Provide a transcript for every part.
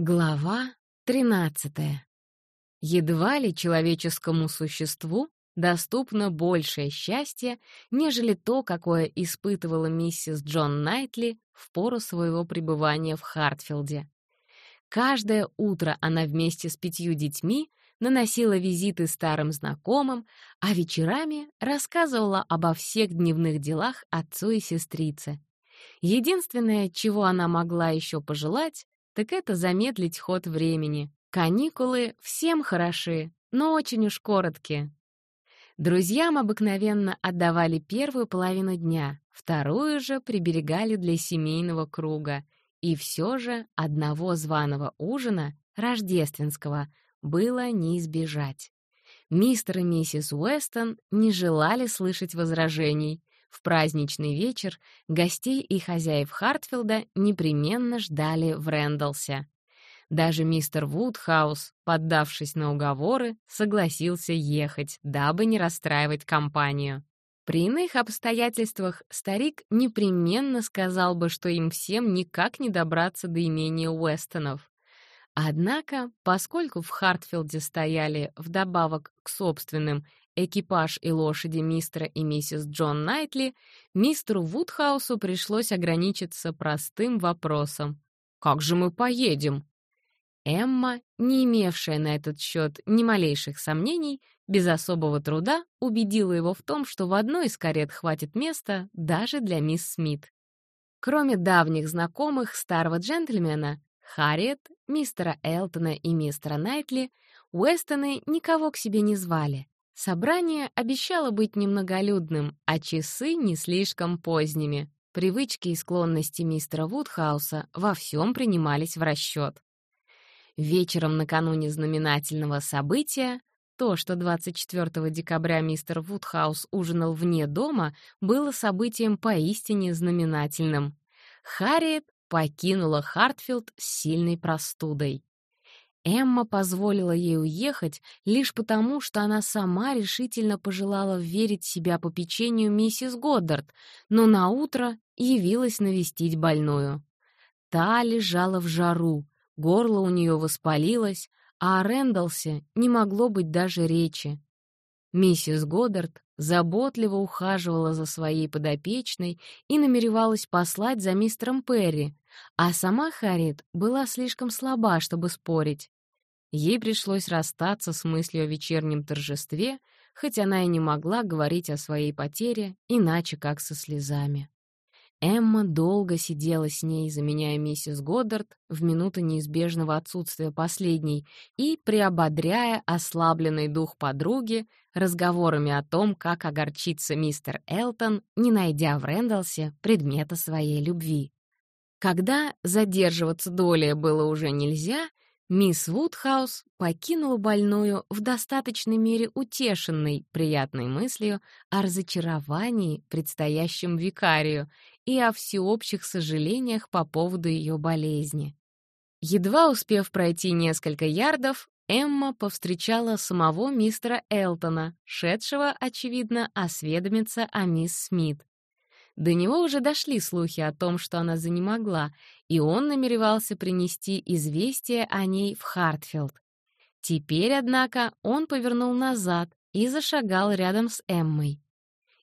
Глава 13. Едва ли человеческому существу доступно большее счастье, нежели то, какое испытывала миссис Джон Найтли в пору своего пребывания в Хартфилде. Каждое утро она вместе с пятью детьми наносила визиты старым знакомым, а вечерами рассказывала обо всех дневных делах отцу и сестрице. Единственное, чего она могла еще пожелать, так это замедлить ход времени. Каникулы всем хороши, но очень уж короткие. Друзьям обыкновенно отдавали первую половину дня, вторую же приберегали для семейного круга. И все же одного званого ужина, рождественского, было не избежать. Мистер и миссис Уэстон не желали слышать возражений, в праздничный вечер гостей и хозяев Хартфилда непременно ждали в Рэндалсе. Даже мистер Вудхаус, поддавшись на уговоры, согласился ехать, дабы не расстраивать компанию. При иных обстоятельствах старик непременно сказал бы, что им всем никак не добраться до имения Уэстонов. Однако, поскольку в Хартфилде стояли, вдобавок к собственным, экипаж и лошади мистера и миссис Джон Найтли, мистеру Вудхаусу пришлось ограничиться простым вопросом «Как же мы поедем?» Эмма, не имевшая на этот счет ни малейших сомнений, без особого труда убедила его в том, что в одной из карет хватит места даже для мисс Смит. Кроме давних знакомых старого джентльмена, Харриет, мистера Элтона и мистера Найтли, Уэстоны никого к себе не звали. Собрание обещало быть немноголюдным, а часы не слишком поздними. Привычки и склонности мистера Вудхауса во всем принимались в расчет. Вечером накануне знаменательного события то, что 24 декабря мистер Вудхаус ужинал вне дома, было событием поистине знаменательным. Харриет покинула Хартфилд с сильной простудой. Эмма позволила ей уехать лишь потому, что она сама решительно пожелала верить себя по печенью миссис Годдард, но наутро явилась навестить больную. Та лежала в жару, горло у нее воспалилось, а о Рэндалсе не могло быть даже речи. Миссис Годдард заботливо ухаживала за своей подопечной и намеревалась послать за мистером Перри, а сама Харриет была слишком слаба, чтобы спорить. Ей пришлось расстаться с мыслью о вечернем торжестве, хоть она и не могла говорить о своей потере иначе, как со слезами. Эмма долго сидела с ней, заменяя миссис Годдард в минуты неизбежного отсутствия последней и приободряя ослабленный дух подруги разговорами о том, как огорчится мистер Элтон, не найдя в Рэндалсе предмета своей любви. Когда задерживаться долее было уже нельзя, Мисс Вудхаус покинула больную в достаточной мере утешенной приятной мыслью о разочаровании, предстоящем викарию, и о всеобщих сожалениях по поводу ее болезни. Едва успев пройти несколько ярдов, Эмма повстречала самого мистера Элтона, шедшего, очевидно, осведомиться о мисс Смит. До него уже дошли слухи о том, что она занемогла, и он намеревался принести известие о ней в Хартфилд. Теперь, однако, он повернул назад и зашагал рядом с Эммой.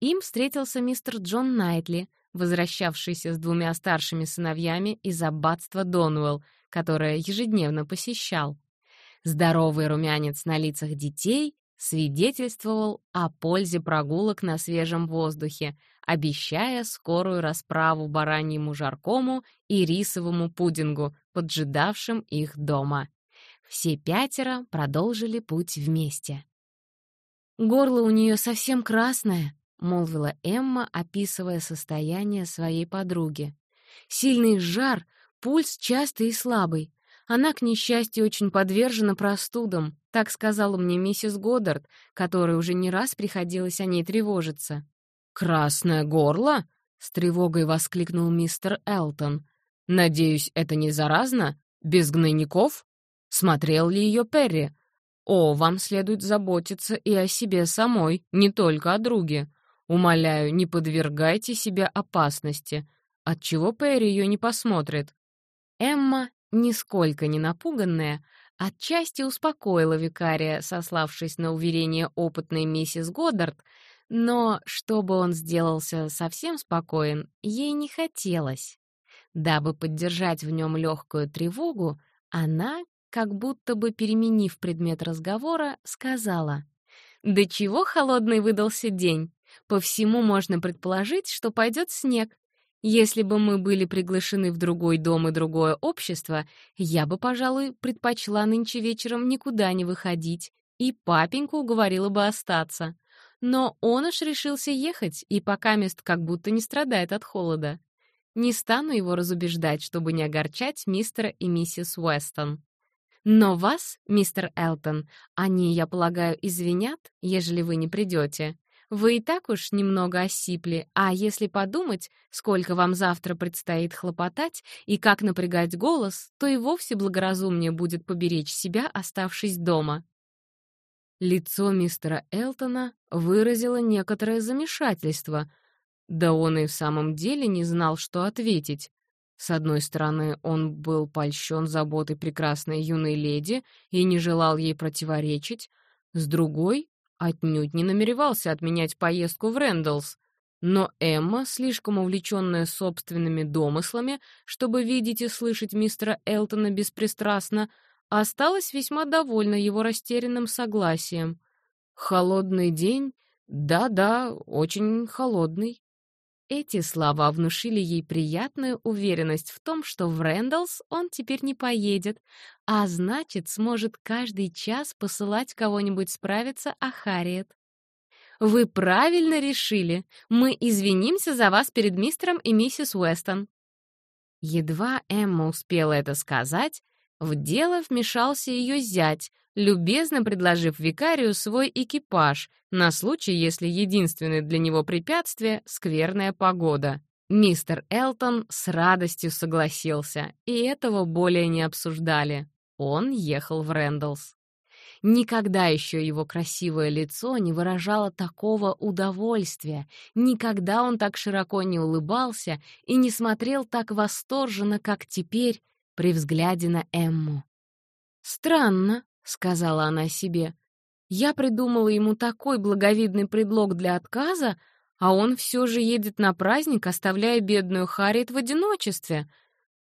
Им встретился мистер Джон Найтли, возвращавшийся с двумя старшими сыновьями из аббатства Донуэлл, которое ежедневно посещал. Здоровый румянец на лицах детей свидетельствовал о пользе прогулок на свежем воздухе, обещая скорую расправу бараньему жаркому и рисовому пудингу, поджидавшим их дома. Все пятеро продолжили путь вместе. «Горло у нее совсем красное», — молвила Эмма, описывая состояние своей подруги. «Сильный жар, пульс частый и слабый. Она, к несчастью, очень подвержена простудам, так сказала мне миссис Годдард, которой уже не раз приходилось о ней тревожиться. «Красное горло?» — с тревогой воскликнул мистер Элтон. «Надеюсь, это не заразно? Без гнойников? Смотрел ли ее Перри? О, вам следует заботиться и о себе самой, не только о друге. Умоляю, не подвергайте себя опасности. Отчего Перри ее не посмотрит?» Эмма нисколько не напуганная, отчасти успокоила викария, сославшись на уверение опытной миссис Годдард, но чтобы он сделался совсем спокоен, ей не хотелось. Дабы поддержать в нем легкую тревогу, она, как будто бы переменив предмет разговора, сказала, «Да чего холодный выдался день? По всему можно предположить, что пойдет снег. Если бы мы были приглашены в другой дом и другое общество, я бы, пожалуй, предпочла нынче вечером никуда не выходить, и папеньку уговорила бы остаться. Но он уж решился ехать, и пока мест как будто не страдает от холода. Не стану его разубеждать, чтобы не огорчать мистера и миссис Уэстон. Но вас, мистер Элтон, они, я полагаю, извинят, ежели вы не придете. Вы и так уж немного осипли, а если подумать, сколько вам завтра предстоит хлопотать и как напрягать голос, то и вовсе благоразумнее будет поберечь себя, оставшись дома». Лицо мистера Элтона выразило некоторое замешательство. Да он и в самом деле не знал, что ответить. С одной стороны, он был польщен заботой прекрасной юной леди и не желал ей противоречить, с другой отнюдь не намеревался отменять поездку в Рэндаллс. Но Эмма, слишком увлеченная собственными домыслами, чтобы видеть и слышать мистера Элтона беспристрастно, осталась весьма довольна его растерянным согласием. «Холодный день? Да-да, очень холодный». Эти слова внушили ей приятную уверенность в том, что в Рэндаллс он теперь не поедет, а значит, сможет каждый час посылать кого-нибудь справиться о Харриет. «Вы правильно решили. Мы извинимся за вас перед мистером и миссис Уэстон». Едва Эмма успела это сказать, в дело вмешался ее зять, любезно предложив викарию свой экипаж на случай, если единственное для него препятствие — скверная погода. Мистер Элтон с радостью согласился, и этого более не обсуждали. Он ехал в Рэндаллс. Никогда еще его красивое лицо не выражало такого удовольствия, никогда он так широко не улыбался и не смотрел так восторженно, как теперь при взгляде на Эмму. «Странно», — сказала она себе, — «я придумала ему такой благовидный предлог для отказа, а он все же едет на праздник, оставляя бедную Харриет в одиночестве.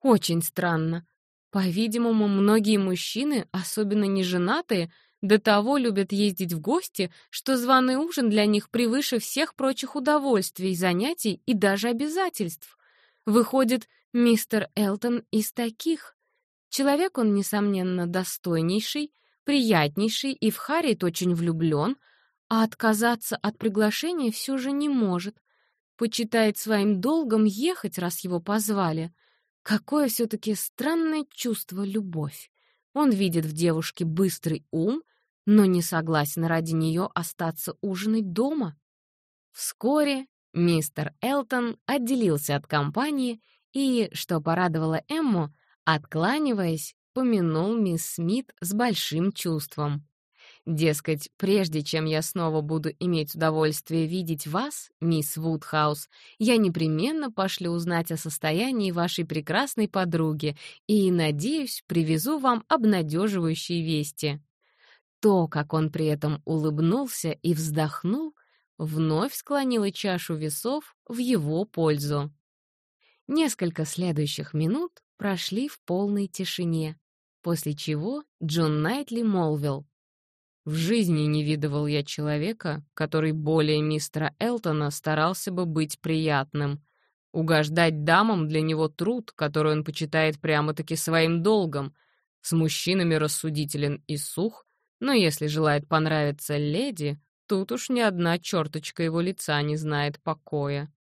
Очень странно. По-видимому, многие мужчины, особенно неженатые, до того любят ездить в гости, что званый ужин для них превыше всех прочих удовольствий, занятий и даже обязательств. Выходит, Мистер Элтон из таких. Человек он, несомненно, достойнейший, приятнейший и в Харриет очень влюблен, а отказаться от приглашения все же не может. Почитает своим долгом ехать, раз его позвали. Какое все-таки странное чувство любовь. Он видит в девушке быстрый ум, но не согласен ради нее остаться ужинать дома. Вскоре мистер Элтон отделился от компании и, что порадовало Эмму, откланиваясь, помянул мисс Смит с большим чувством. Дескать, прежде чем я снова буду иметь удовольствие видеть вас, мисс Вудхаус, я непременно пошлю узнать о состоянии вашей прекрасной подруги и, надеюсь, привезу вам обнадеживающие вести. То, как он при этом улыбнулся и вздохнул, вновь склонило чашу весов в его пользу. Несколько следующих минут прошли в полной тишине, после чего Джон Найтли молвил. «В жизни не видывал я человека, который более мистера Элтона старался бы быть приятным. Угождать дамам для него труд, который он почитает прямо-таки своим долгом. С мужчинами рассудителен и сух, но если желает понравиться леди, тут уж ни одна черточка его лица не знает покоя.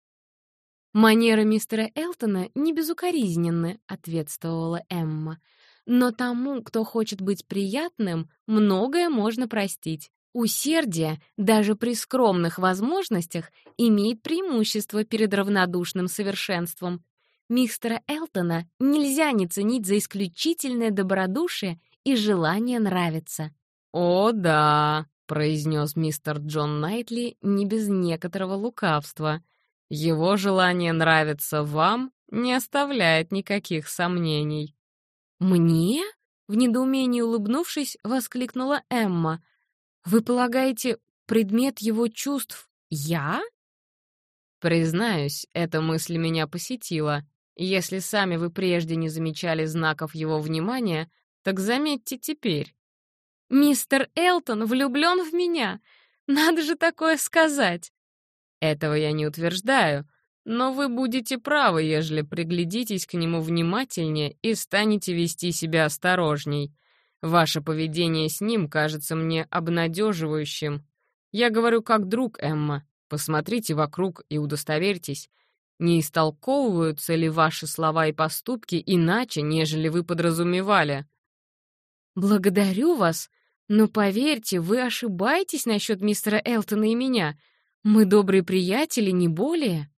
«Манеры мистера Элтона не безукоризненны», — ответствовала Эмма. «Но тому, кто хочет быть приятным, многое можно простить. Усердие, даже при скромных возможностях, имеет преимущество перед равнодушным совершенством. Мистера Элтона нельзя не ценить за исключительное добродушие и желание нравиться». «О, да», — произнес мистер Джон Найтли не без некоторого лукавства. Его желание нравиться вам не оставляет никаких сомнений. «Мне?» — в недоумении улыбнувшись, воскликнула Эмма. «Вы полагаете, предмет его чувств — я?» Признаюсь, эта мысль меня посетила. Если сами вы прежде не замечали знаков его внимания, так заметьте теперь. «Мистер Элтон влюблен в меня! Надо же такое сказать!» Этого я не утверждаю, но вы будете правы, ежели приглядитесь к нему внимательнее и станете вести себя осторожней. Ваше поведение с ним кажется мне обнадеживающим. Я говорю как друг, Эмма. Посмотрите вокруг и удостоверьтесь, не истолковываются ли ваши слова и поступки иначе, нежели вы подразумевали. «Благодарю вас, но поверьте, вы ошибаетесь насчет мистера Элтона и меня. Мы добрые приятели, не более».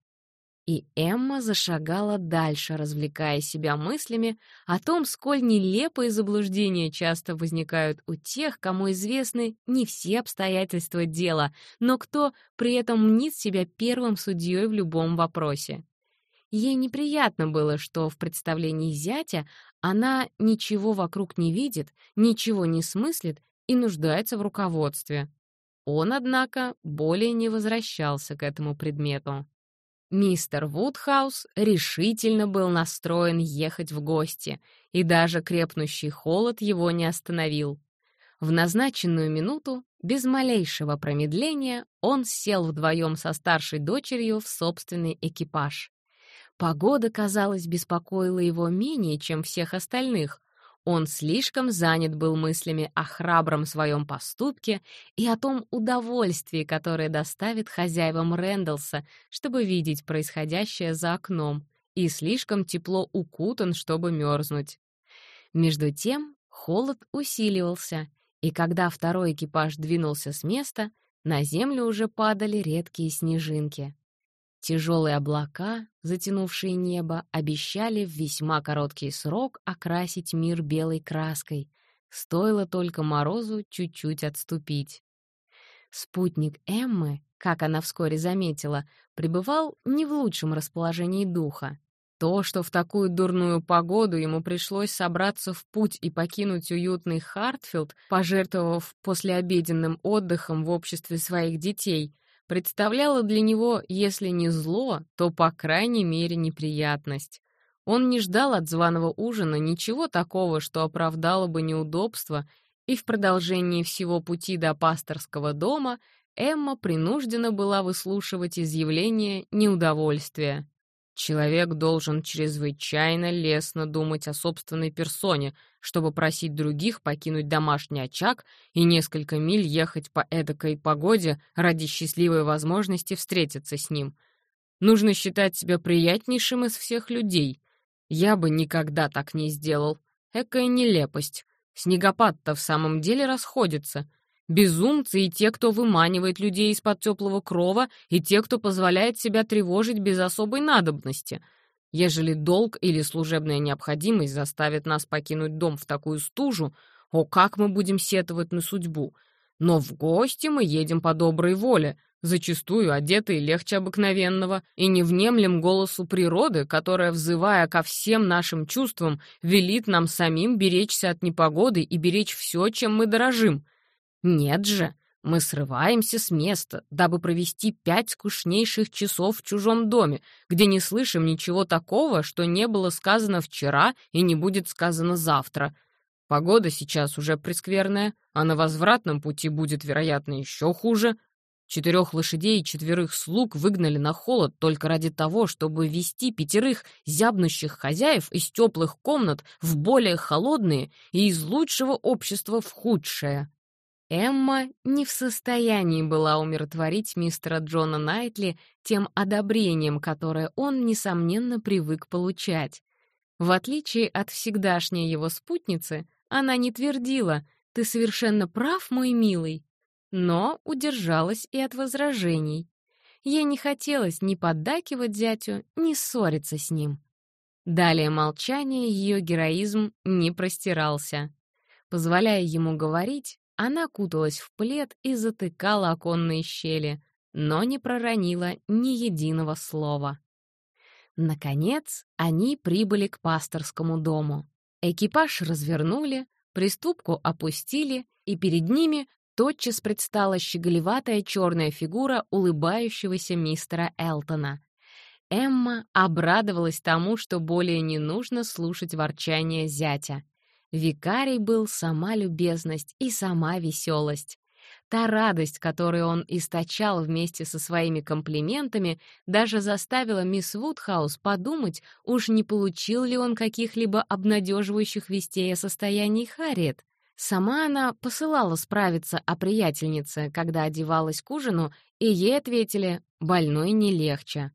И Эмма зашагала дальше, развлекая себя мыслями о том, сколь нелепые заблуждения часто возникают у тех, кому известны не все обстоятельства дела, но кто при этом мнит себя первым судьей в любом вопросе. Ей неприятно было, что в представлении зятя она ничего вокруг не видит, ничего не смыслит и нуждается в руководстве. Он, однако, более не возвращался к этому предмету. Мистер Вудхаус решительно был настроен ехать в гости, и даже крепнущий холод его не остановил. В назначенную минуту, без малейшего промедления, он сел вдвоем со старшей дочерью в собственный экипаж. Погода, казалось, беспокоила его менее, чем всех остальных, он слишком занят был мыслями о храбром своем поступке и о том удовольствии, которое доставит хозяевам Рэндалса, чтобы видеть происходящее за окном, и слишком тепло укутан, чтобы мерзнуть. Между тем холод усиливался, и когда второй экипаж двинулся с места, на землю уже падали редкие снежинки. Тяжелые облака, затянувшие небо, обещали в весьма короткий срок окрасить мир белой краской. Стоило только морозу чуть-чуть отступить. Спутник Эммы, как она вскоре заметила, пребывал не в лучшем расположении духа. То, что в такую дурную погоду ему пришлось собраться в путь и покинуть уютный Хартфилд, пожертвовав послеобеденным отдыхом в обществе своих детей — представляло для него, если не зло, то, по крайней мере, неприятность. Он не ждал от званого ужина ничего такого, что оправдало бы неудобства, и в продолжении всего пути до пасторского дома Эмма принуждена была выслушивать изъявления неудовольствия. Человек должен чрезвычайно лестно думать о собственной персоне, чтобы просить других покинуть домашний очаг и несколько миль ехать по эдакой погоде ради счастливой возможности встретиться с ним. Нужно считать себя приятнейшим из всех людей. Я бы никогда так не сделал. Экая нелепость. Снегопад-то в самом деле расходится — Безумцы и те, кто выманивает людей из-под теплого крова, и те, кто позволяет себя тревожить без особой надобности. Ежели долг или служебная необходимость заставит нас покинуть дом в такую стужу, о, как мы будем сетовать на судьбу! Но в гости мы едем по доброй воле, зачастую одетые легче обыкновенного, и не внемлем голосу природы, которая, взывая ко всем нашим чувствам, велит нам самим беречься от непогоды и беречь все, чем мы дорожим. Нет же, мы срываемся с места, дабы провести пять скучнейших часов в чужом доме, где не слышим ничего такого, что не было сказано вчера и не будет сказано завтра. Погода сейчас уже прескверная, а на возвратном пути будет, вероятно, еще хуже. Четырех лошадей и четверых слуг выгнали на холод только ради того, чтобы вести пятерых зябнущих хозяев из теплых комнат в более холодные и из лучшего общества в худшее. Эмма не в состоянии была умиротворить мистера Джона Найтли тем одобрением, которое он, несомненно, привык получать. В отличие от всегдашней его спутницы, она не твердила «Ты совершенно прав, мой милый», но удержалась и от возражений. Ей не хотелось ни поддакивать зятю, ни ссориться с ним. Далее молчание ее героизм не простирался. Позволяя ему говорить, она куталась в плед и затыкала оконные щели, но не проронила ни единого слова. Наконец, они прибыли к пасторскому дому. Экипаж развернули, приступку опустили, и перед ними тотчас предстала щеголеватая черная фигура улыбающегося мистера Элтона. Эмма обрадовалась тому, что более не нужно слушать ворчание зятя. Викарий был сама любезность и сама веселость. Та радость, которую он источал вместе со своими комплиментами, даже заставила мисс Вудхаус подумать, уж не получил ли он каких-либо обнадеживающих вестей о состоянии Харриет. Сама она посылала справиться о приятельнице, когда одевалась к ужину, и ей ответили «больной не легче».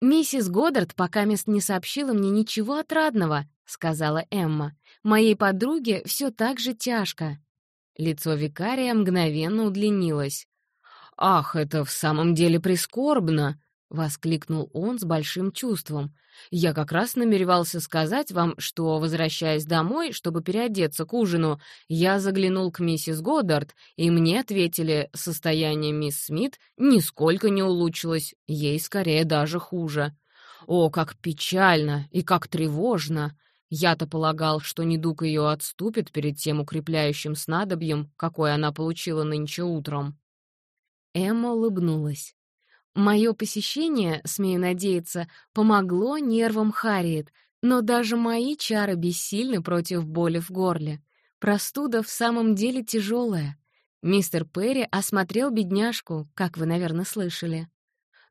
«Миссис Годдард пока мест не сообщила мне ничего отрадного», — сказала Эмма. «Моей подруге все так же тяжко». Лицо викария мгновенно удлинилось. «Ах, это в самом деле прискорбно!» — воскликнул он с большим чувством. «Я как раз намеревался сказать вам, что, возвращаясь домой, чтобы переодеться к ужину, я заглянул к миссис Годдард, и мне ответили, состояние мисс Смит нисколько не улучшилось, ей скорее даже хуже. О, как печально и как тревожно! Я-то полагал, что недуг ее отступит перед тем укрепляющим снадобьем, какое она получила нынче утром. Эмма улыбнулась. Мое посещение, смею надеяться, помогло нервам Харриет, но даже мои чары бессильны против боли в горле. Простуда в самом деле тяжелая. Мистер Перри осмотрел бедняжку, как вы, наверное, слышали.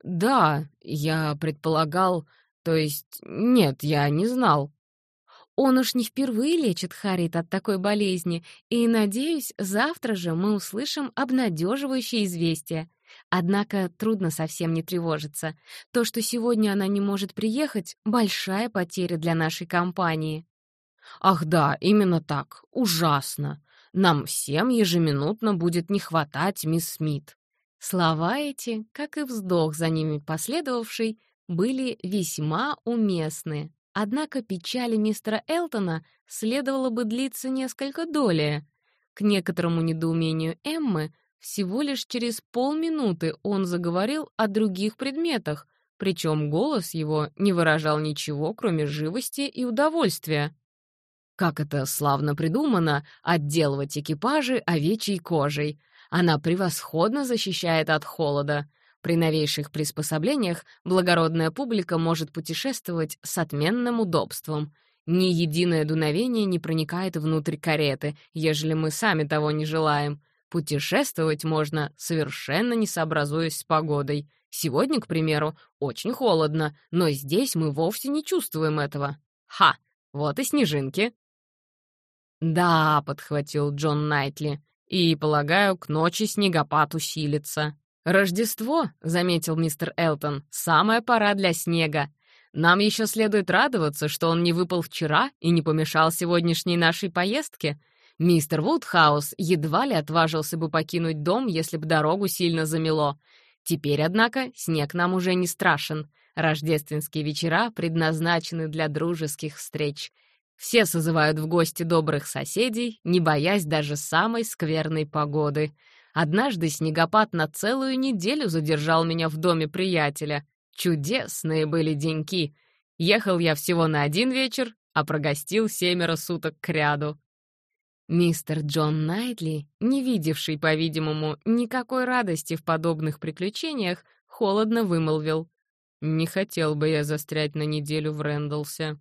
«Да, я предполагал... То есть... Нет, я не знал», он уж не впервые лечит Харит от такой болезни, и, надеюсь, завтра же мы услышим обнадеживающее известие. Однако трудно совсем не тревожиться. То, что сегодня она не может приехать, — большая потеря для нашей компании. Ах да, именно так. Ужасно. Нам всем ежеминутно будет не хватать мисс Смит. Слова эти, как и вздох за ними последовавший, были весьма уместны. Однако печали мистера Элтона следовало бы длиться несколько долее. К некоторому недоумению Эммы всего лишь через полминуты он заговорил о других предметах, причем голос его не выражал ничего, кроме живости и удовольствия. Как это славно придумано — отделывать экипажи овечьей кожей. Она превосходно защищает от холода. При новейших приспособлениях благородная публика может путешествовать с отменным удобством. Ни единое дуновение не проникает внутрь кареты, ежели мы сами того не желаем. Путешествовать можно, совершенно не сообразуясь с погодой. Сегодня, к примеру, очень холодно, но здесь мы вовсе не чувствуем этого. Ха! Вот и снежинки. «Да», — подхватил Джон Найтли, — «и, полагаю, к ночи снегопад усилится». «Рождество», — заметил мистер Элтон, — «самая пора для снега. Нам еще следует радоваться, что он не выпал вчера и не помешал сегодняшней нашей поездке. Мистер Вудхаус едва ли отважился бы покинуть дом, если бы дорогу сильно замело. Теперь, однако, снег нам уже не страшен. Рождественские вечера предназначены для дружеских встреч. Все созывают в гости добрых соседей, не боясь даже самой скверной погоды. Однажды снегопад на целую неделю задержал меня в доме приятеля. Чудесные были деньки. Ехал я всего на один вечер, а прогостил семеро суток кряду. Мистер Джон Найтли, не видевший, по-видимому, никакой радости в подобных приключениях, холодно вымолвил. «Не хотел бы я застрять на неделю в Рэндалсе».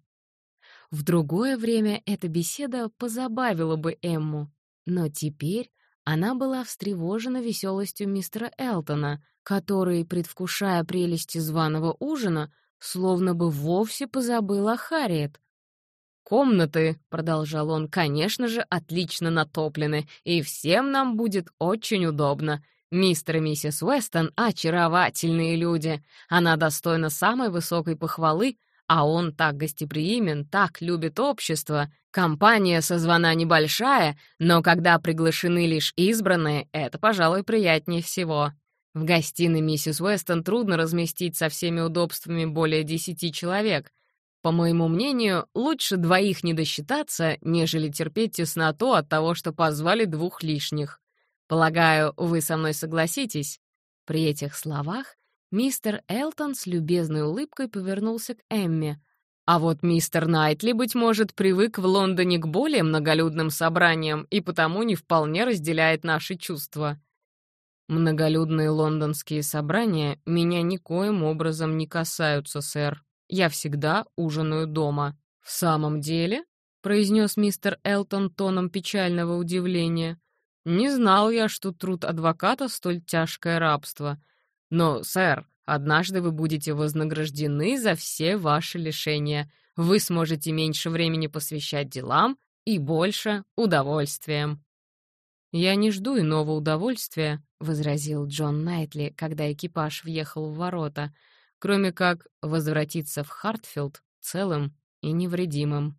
В другое время эта беседа позабавила бы Эмму, но теперь она была встревожена веселостью мистера Элтона, который, предвкушая прелести званого ужина, словно бы вовсе позабыл о Харриет. «Комнаты», — продолжал он, — «конечно же, отлично натоплены, и всем нам будет очень удобно. Мистер и миссис Уэстон — очаровательные люди. Она достойна самой высокой похвалы, а он так гостеприимен, так любит общество. Компания созвана небольшая, но когда приглашены лишь избранные, это, пожалуй, приятнее всего. В гостиной миссис Уэстон трудно разместить со всеми удобствами более десяти человек. По моему мнению, лучше двоих не досчитаться, нежели терпеть тесноту от того, что позвали двух лишних. Полагаю, вы со мной согласитесь. При этих словах Мистер Элтон с любезной улыбкой повернулся к Эмме. А вот мистер Найтли, быть может, привык в Лондоне к более многолюдным собраниям и потому не вполне разделяет наши чувства. Многолюдные лондонские собрания меня никоим образом не касаются, сэр. Я всегда ужинаю дома. В самом деле? произнес мистер Элтон тоном печального удивления. Не знал я, что труд адвоката столь тяжкое рабство. Но, сэр, однажды вы будете вознаграждены за все ваши лишения. Вы сможете меньше времени посвящать делам и больше удовольствиям. «Я не жду иного удовольствия», — возразил Джон Найтли, когда экипаж въехал в ворота, кроме как возвратиться в Хартфилд целым и невредимым.